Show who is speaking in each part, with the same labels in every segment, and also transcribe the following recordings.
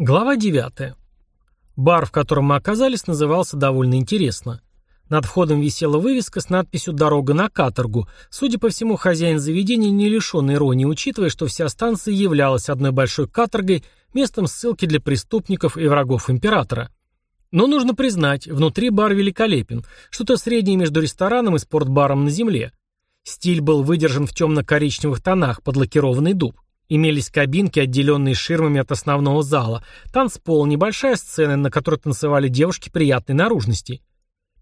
Speaker 1: Глава 9. Бар, в котором мы оказались, назывался довольно интересно. Над входом висела вывеска с надписью «Дорога на каторгу». Судя по всему, хозяин заведения не лишен иронии, учитывая, что вся станция являлась одной большой каторгой, местом ссылки для преступников и врагов императора. Но нужно признать, внутри бар великолепен, что-то среднее между рестораном и спортбаром на земле. Стиль был выдержан в темно-коричневых тонах, под лакированный дуб. Имелись кабинки, отделенные ширмами от основного зала, танцпол, небольшая сцена, на которой танцевали девушки приятной наружности.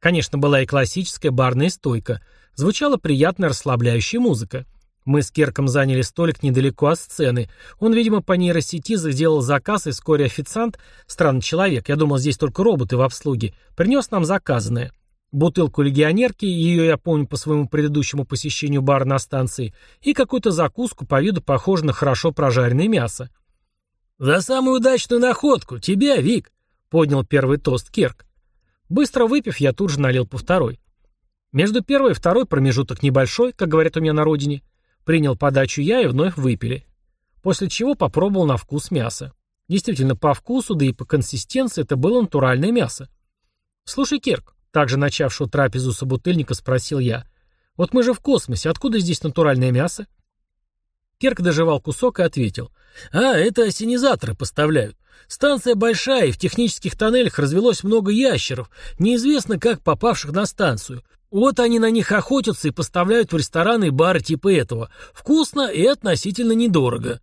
Speaker 1: Конечно, была и классическая барная стойка. Звучала приятная расслабляющая музыка. Мы с Керком заняли столик недалеко от сцены. Он, видимо, по нейросети сделал заказ, и вскоре официант, странный человек, я думал, здесь только роботы в обслуге, принес нам заказанное – бутылку легионерки, ее я помню по своему предыдущему посещению бара на станции, и какую-то закуску по виду похожую на хорошо прожаренное мясо. «За самую удачную находку! Тебя, Вик!» — поднял первый тост Керк. Быстро выпив, я тут же налил по второй. Между первой и второй промежуток небольшой, как говорят у меня на родине. Принял подачу я и вновь выпили. После чего попробовал на вкус мясо. Действительно, по вкусу, да и по консистенции это было натуральное мясо. «Слушай, Керк, также начавшего трапезу собутыльника спросил я. «Вот мы же в космосе, откуда здесь натуральное мясо?» Керк доживал кусок и ответил. «А, это осенизаторы поставляют. Станция большая, и в технических тоннелях развелось много ящеров, неизвестно как попавших на станцию. Вот они на них охотятся и поставляют в рестораны и бары типа этого. Вкусно и относительно недорого».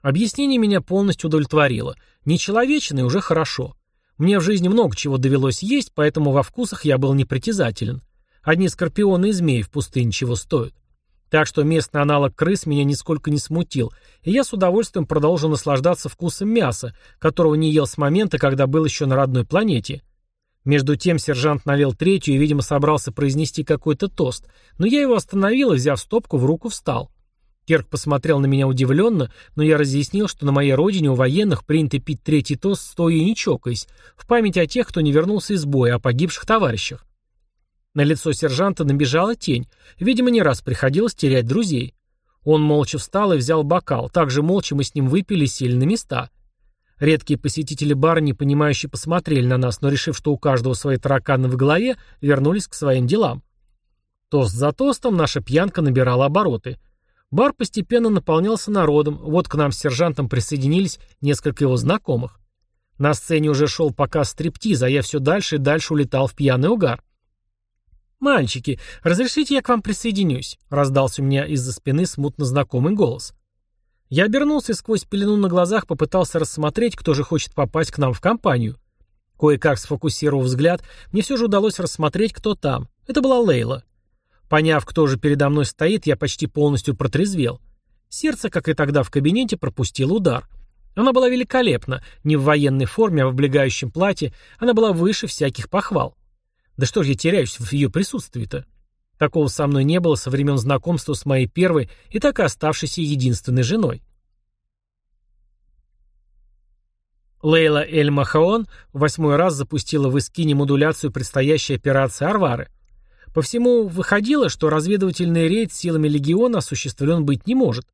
Speaker 1: Объяснение меня полностью удовлетворило. Нечеловечное уже хорошо. Мне в жизни много чего довелось есть, поэтому во вкусах я был непритязателен. Одни скорпионы и змеи в пустыне чего стоят. Так что местный аналог крыс меня нисколько не смутил, и я с удовольствием продолжил наслаждаться вкусом мяса, которого не ел с момента, когда был еще на родной планете. Между тем сержант налил третью и, видимо, собрался произнести какой-то тост, но я его остановил и, взяв стопку, в руку встал. Керк посмотрел на меня удивленно, но я разъяснил, что на моей родине у военных принято пить третий тост, стоя и не чокаясь, в память о тех, кто не вернулся из боя, о погибших товарищах. На лицо сержанта набежала тень. Видимо, не раз приходилось терять друзей. Он молча встал и взял бокал. Также молча мы с ним выпили на места. Редкие посетители бара, непонимающе посмотрели на нас, но, решив, что у каждого свои тараканы в голове, вернулись к своим делам. Тост за тостом наша пьянка набирала обороты – Бар постепенно наполнялся народом, вот к нам с сержантом присоединились несколько его знакомых. На сцене уже шел показ стриптиза, а я все дальше и дальше улетал в пьяный угар. «Мальчики, разрешите я к вам присоединюсь?» — раздался у меня из-за спины смутно знакомый голос. Я обернулся и сквозь пелену на глазах попытался рассмотреть, кто же хочет попасть к нам в компанию. Кое-как сфокусировав взгляд, мне все же удалось рассмотреть, кто там. Это была Лейла. Поняв, кто же передо мной стоит, я почти полностью протрезвел. Сердце, как и тогда в кабинете, пропустило удар. Она была великолепна, не в военной форме, а в облегающем платье, она была выше всяких похвал. Да что же я теряюсь в ее присутствии-то? Такого со мной не было со времен знакомства с моей первой и так и оставшейся единственной женой. Лейла Эль Махаон восьмой раз запустила в Искине модуляцию предстоящей операции Арвары. По всему выходило, что разведывательный рейд силами легиона осуществлен быть не может.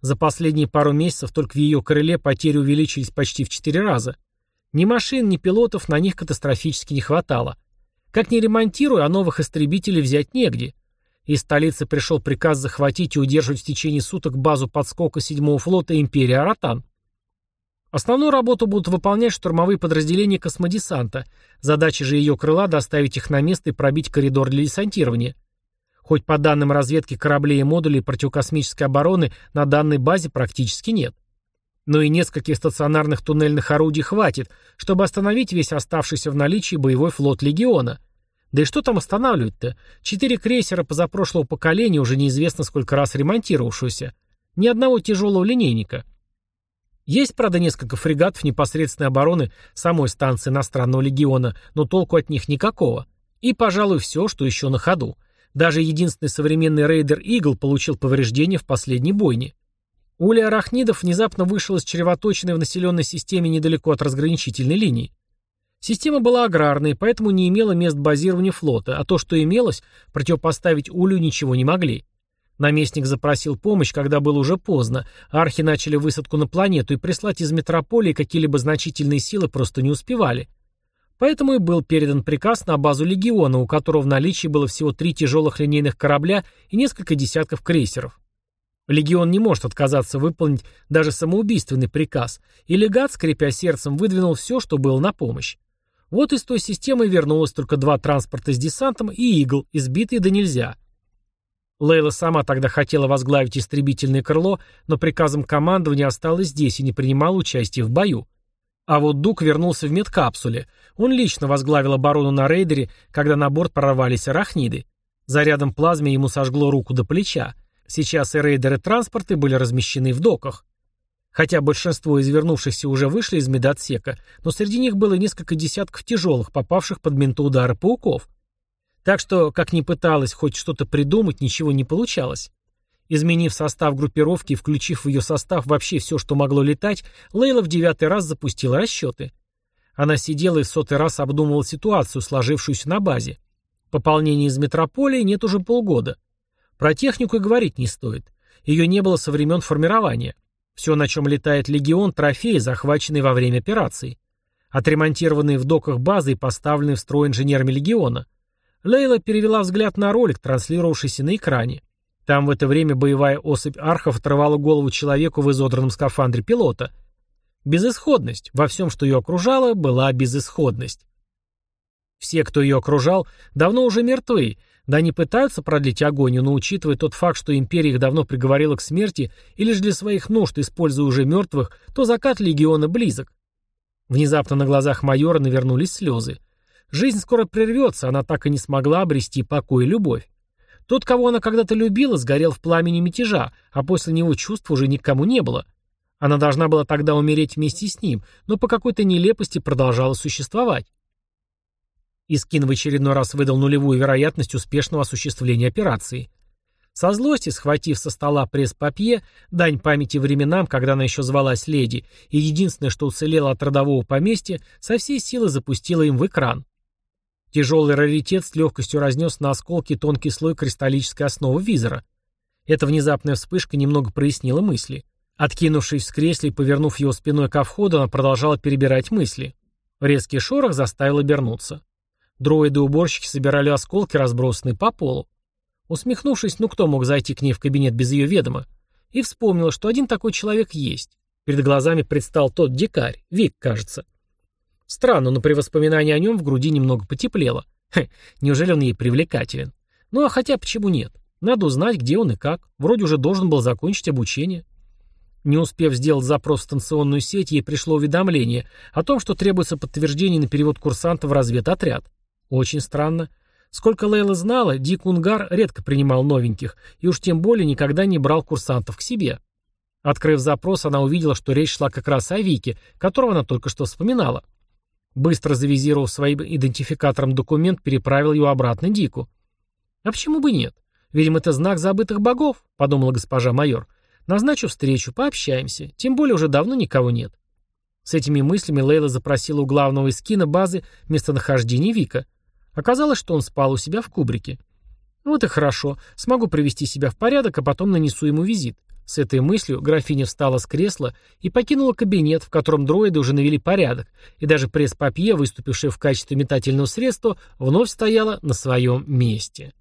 Speaker 1: За последние пару месяцев только в ее крыле потери увеличились почти в четыре раза. Ни машин, ни пилотов на них катастрофически не хватало. Как ни ремонтируя, а новых истребителей взять негде. Из столицы пришел приказ захватить и удерживать в течение суток базу подскока 7-го флота империи Аратан. Основную работу будут выполнять штурмовые подразделения космодесанта. Задача же ее крыла доставить их на место и пробить коридор для десантирования. Хоть по данным разведки кораблей и модулей противокосмической обороны на данной базе практически нет. Но и нескольких стационарных туннельных орудий хватит, чтобы остановить весь оставшийся в наличии боевой флот Легиона. Да и что там останавливать-то? Четыре крейсера позапрошлого поколения, уже неизвестно сколько раз ремонтировавшегося. Ни одного тяжелого линейника. Есть, правда, несколько фрегатов непосредственной обороны самой станции иностранного легиона, но толку от них никакого. И, пожалуй, все, что еще на ходу. Даже единственный современный рейдер «Игл» получил повреждения в последней бойне. Уля арахнидов внезапно вышел из чревоточиной в населенной системе недалеко от разграничительной линии. Система была аграрной, поэтому не имела мест базирования флота, а то, что имелось, противопоставить Улю ничего не могли. Наместник запросил помощь, когда было уже поздно, архи начали высадку на планету, и прислать из метрополии какие-либо значительные силы просто не успевали. Поэтому и был передан приказ на базу легиона, у которого в наличии было всего три тяжелых линейных корабля и несколько десятков крейсеров. Легион не может отказаться выполнить даже самоубийственный приказ, и легат, скрипя сердцем, выдвинул все, что было на помощь. Вот из той системы вернулось только два транспорта с десантом и «Игл», избитые да нельзя. Лейла сама тогда хотела возглавить истребительное крыло, но приказом командования осталась здесь и не принимала участия в бою. А вот Дук вернулся в медкапсуле. Он лично возглавил оборону на рейдере, когда на борт прорвались арахниды. Зарядом плазмы ему сожгло руку до плеча. Сейчас и рейдеры транспорты были размещены в доках. Хотя большинство из вернувшихся уже вышли из медотсека, но среди них было несколько десятков тяжелых, попавших под ментоудары пауков. Так что, как ни пыталась хоть что-то придумать, ничего не получалось. Изменив состав группировки и включив в ее состав вообще все, что могло летать, Лейла в девятый раз запустила расчеты. Она сидела и в сотый раз обдумывала ситуацию, сложившуюся на базе. Пополнения из метрополии нет уже полгода. Про технику и говорить не стоит. Ее не было со времен формирования. Все, на чем летает легион, трофеи, захваченные во время операций. Отремонтированные в доках базы и поставленные в строй инженерами легиона. Лейла перевела взгляд на ролик, транслировавшийся на экране. Там в это время боевая особь архов отрывала голову человеку в изодранном скафандре пилота. Безысходность. Во всем, что ее окружало, была безысходность. Все, кто ее окружал, давно уже мертвы, да они пытаются продлить агонию, но учитывая тот факт, что империя их давно приговорила к смерти и лишь для своих нужд, используя уже мертвых, то закат легиона близок. Внезапно на глазах майора навернулись слезы. Жизнь скоро прервется, она так и не смогла обрести покой и любовь. Тот, кого она когда-то любила, сгорел в пламени мятежа, а после него чувств уже никому не было. Она должна была тогда умереть вместе с ним, но по какой-то нелепости продолжала существовать. Искин в очередной раз выдал нулевую вероятность успешного осуществления операции. Со злости, схватив со стола пресс-папье, дань памяти временам, когда она еще звалась леди, и единственное, что уцелело от родового поместья, со всей силы запустила им в экран. Тяжелый раритет с легкостью разнес на осколки тонкий слой кристаллической основы визора. Эта внезапная вспышка немного прояснила мысли. Откинувшись с кресла и повернув его спиной ко входу, она продолжала перебирать мысли. Резкий шорох заставил обернуться. Дроиды-уборщики собирали осколки, разбросанные по полу. Усмехнувшись, ну кто мог зайти к ней в кабинет без ее ведома? И вспомнила, что один такой человек есть. Перед глазами предстал тот дикарь, Вик, кажется. Странно, но при воспоминании о нем в груди немного потеплело. Хе, неужели он ей привлекателен? Ну а хотя почему нет? Надо узнать, где он и как. Вроде уже должен был закончить обучение. Не успев сделать запрос в станционную сеть, ей пришло уведомление о том, что требуется подтверждение на перевод курсанта в разведотряд. Очень странно. Сколько Лейла знала, Дик Унгар редко принимал новеньких, и уж тем более никогда не брал курсантов к себе. Открыв запрос, она увидела, что речь шла как раз о Вике, которого она только что вспоминала. Быстро завизировав своим идентификатором документ, переправил его обратно Дику. «А почему бы нет? Видимо, это знак забытых богов», — подумала госпожа майор. «Назначу встречу, пообщаемся, тем более уже давно никого нет». С этими мыслями Лейла запросила у главного эскина базы местонахождение Вика. Оказалось, что он спал у себя в кубрике. Вот и хорошо, смогу привести себя в порядок, а потом нанесу ему визит. С этой мыслью графиня встала с кресла и покинула кабинет, в котором дроиды уже навели порядок, и даже пресс-папье, выступившее в качестве метательного средства, вновь стояла на своем месте.